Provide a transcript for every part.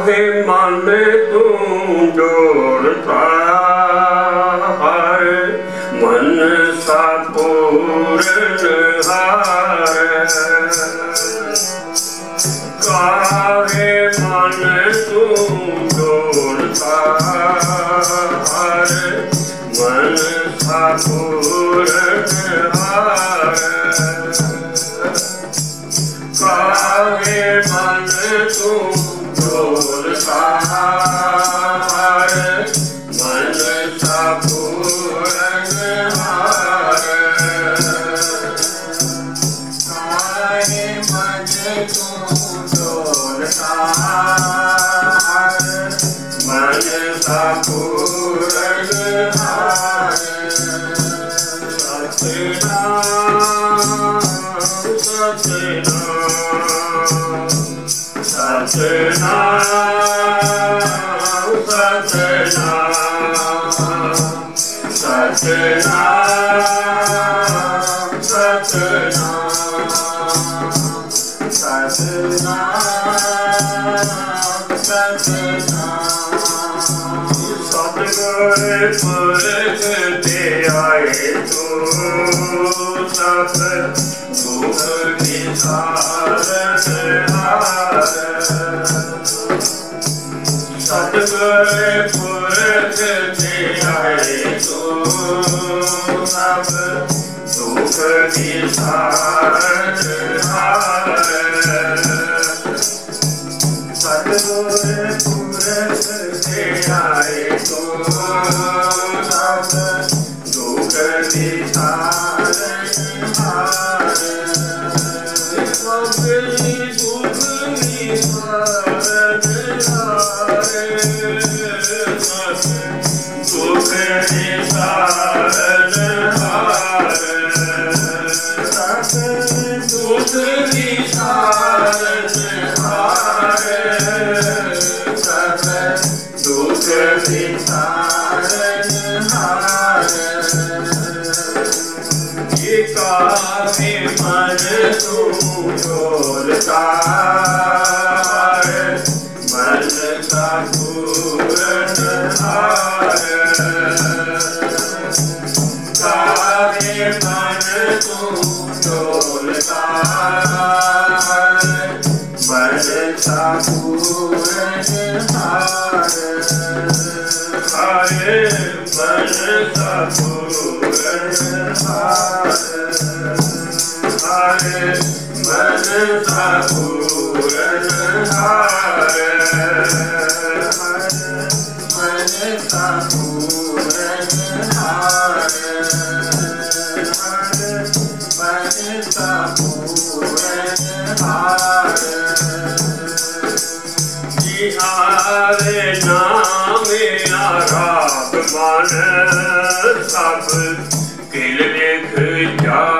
ਕਾਹੇ ਮਨ ਤੂੰ ਜੋੜਤਾ ਹਰ ਮਨ ਸਾ ਪੂਰਨ ਹਾਰ। ਕਾਹੇ ਮਨ ਤੂੰ ਜੋੜਤਾ ਹਰ ਮਨ ਸਾ Satya Satya ਸਤਨਾਮ ਸਤਨਾਮ ਸਤਿਗੁਰ ਪੁਰਖ ਤੇ ਆਏ ਤੂੰ ਸਤ ਦੁਖ ਨਿਸਾਰਨ ਹਾਰ ਸਤਿਗੁਰ ਪੁਰਖ ਤੇ ਆਏ ਤੂੰ ਸਭ ਦੁਖ ਨਿਸਾਰਨ ਹਾਰ ਜਾਏ ਤੂੰ ਸਭ ਦੁੱਖ ਨਿਸਾਰ ਦੁਖ ਨਿਸਾਰਨ ਹਾਰ ਏਕਾਮੇ ਮਨ ਤੂੰ ਡੋਲਤਾ ਮਨ ਦਾ ਪੂਰਨ ਹਾਰ ਕਾਹੇ ਮਨ ਤੂੰ ਡੋਲਤਾ ਮਨ ਦਾ ਪੂਰਨ ਹਾਰ ਬਣ ਸਪੂਰਨ ਹਾਰ ਹਾਰੇ ਬਣ ਸਪੂਰਨ ਹਾਰ ਹਾਰੇ ਬਣ ਸਪੂਰਨ ਹਾਰੇ ਨਾਮੇ ਆਰਾਧ ਮਨ ਸਭ ਕਿਲ ਲਿਖ ਜਾਗੇ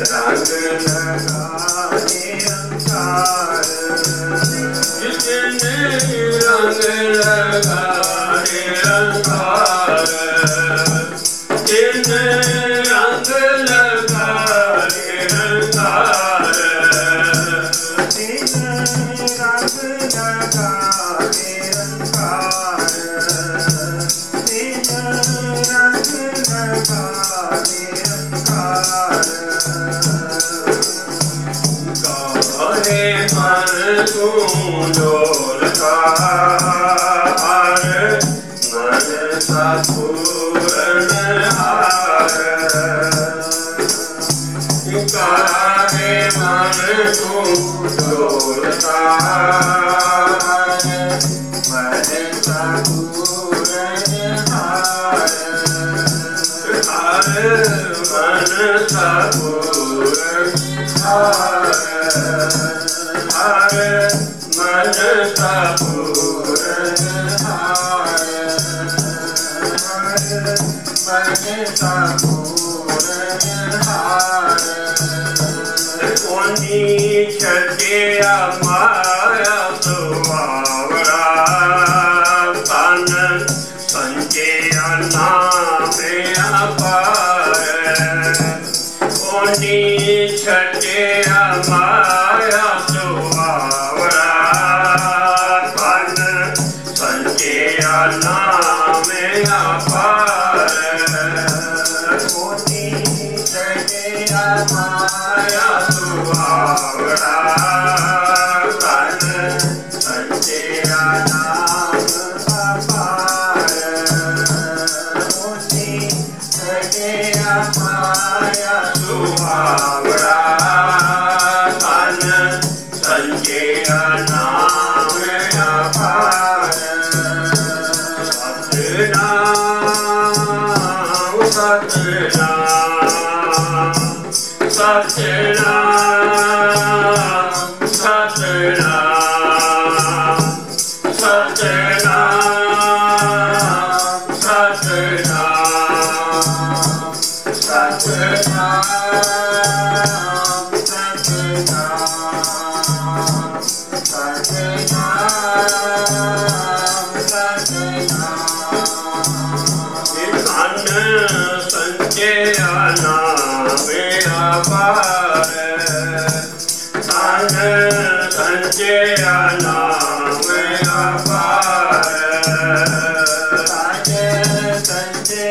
ਰੰਗ ਲਗਾਏ ਅੰਕਾਰ ਜਿਸ ਨੇ ਰੰਗ ਲਗਾਏ पुकारे मन को डोलता मन सकूर हार हार मन सकूर हार हार मन सकूर हार हार मन सकूर हार ਛਜਿਆ ਮਾਇਆ ਸੁਆਵਰਾ ਤਨ ਸੰਜਿਆ ਨਾਮੇ ਅਪਾਰ। ਕੋਨੀ ਛਜਿਆ ਮਾਇਆ ਸਤਨਾਮ ਸਤਨਾਮ